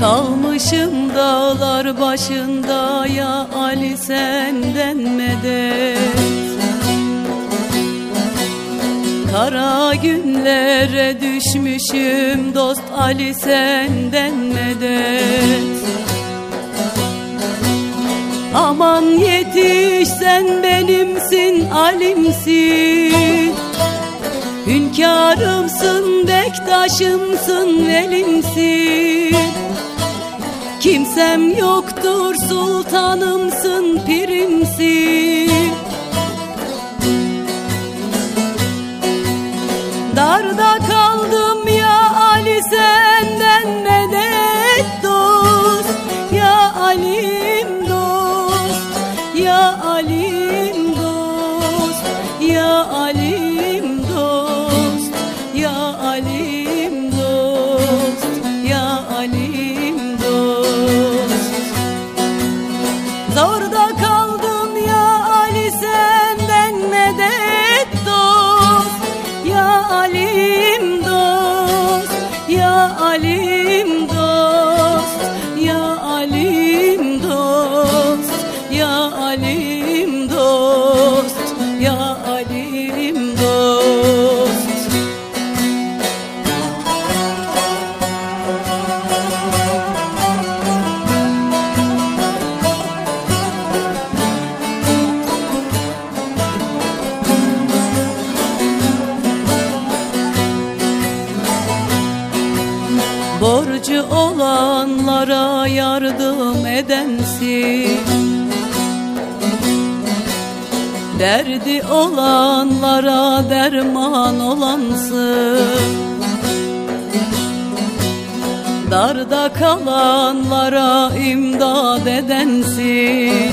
Kalmışım dağlar başında ya Ali senden medet. Kara günlere düşmüşüm dost Ali senden medet. Aman yetiş sen benimsin alimsin. Hünkârımsın bektaşımsın velimsin Kimsem yoktur sultanımsın pirimsin Darda kaldım ya Ali senden medet dost. Ya Alim dost Ya Alim dost. Ya Alim dost Ya Alim Borcu olanlara yardım edensin. Derdi olanlara derman olansın. Darda kalanlara imdad edensin.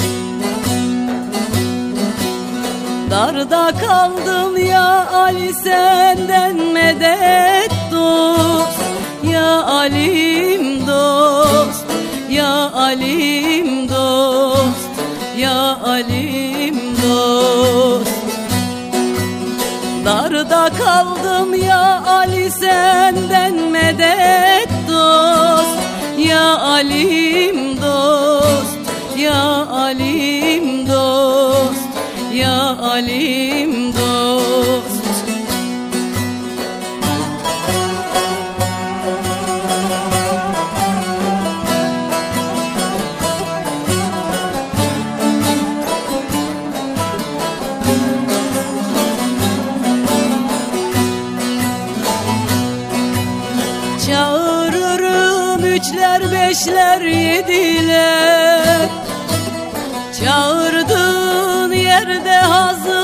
Darda kaldım ya Ali senden medet dost Ya Alim dost Ya Alim dost Ya Alim dost. Darda kaldım ya Ali senden medet dost. Ya Alim dost Ya Alim dost Ya Alim Çağırırım üçler beşler yediler. Çağırdığın yerde hazır